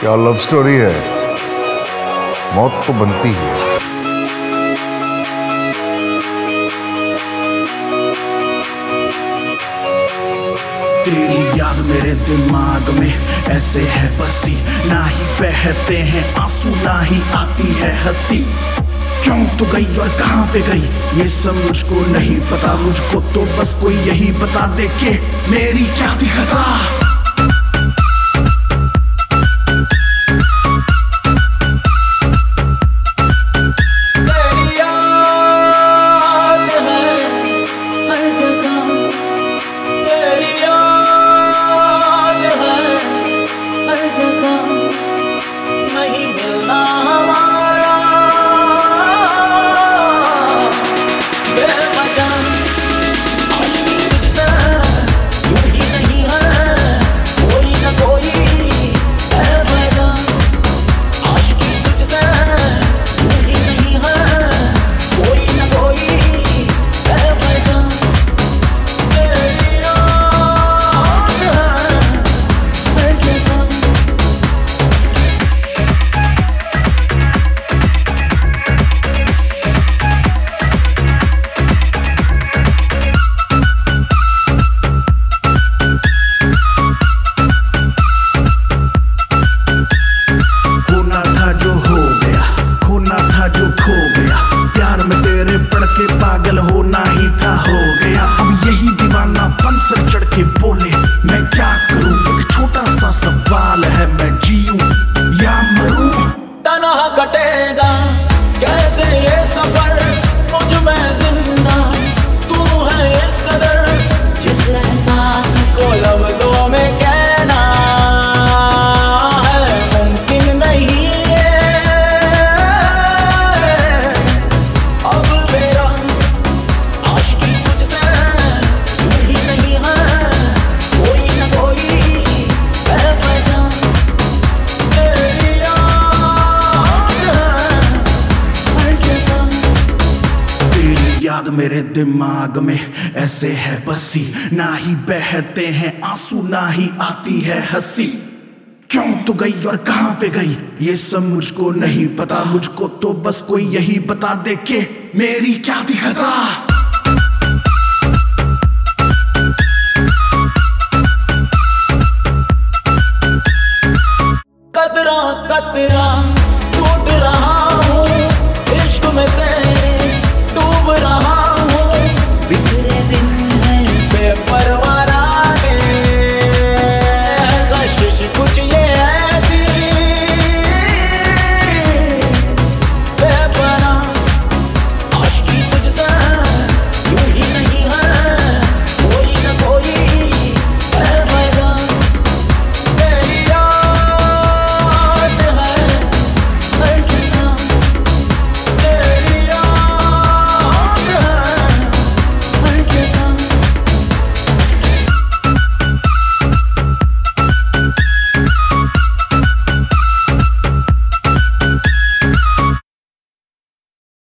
क्या love story है? मौत तो बनती है। तेरी याद मेरे दिमाग में ऐसे है बसी, ना ही बहते हैं आँसू, ना ही आती है हँसी। क्यों तो गई और कहाँ पे गई? ये सब मुझको नहीं पता, मुझको तो बस कोई यही बता दे के मेरी क्या थी खता? कटेगा याद मेरे दिमाग में ऐसे है बसी। ना ही बहते हैं आँसू, ना ही आती है हँसी। क्यों तो गई और कहाँ पे गई? ये सब मुझको नहीं पता। मुझको तो बस कोई यही बता दे के मेरी क्या दिखता। कतरा कतरा।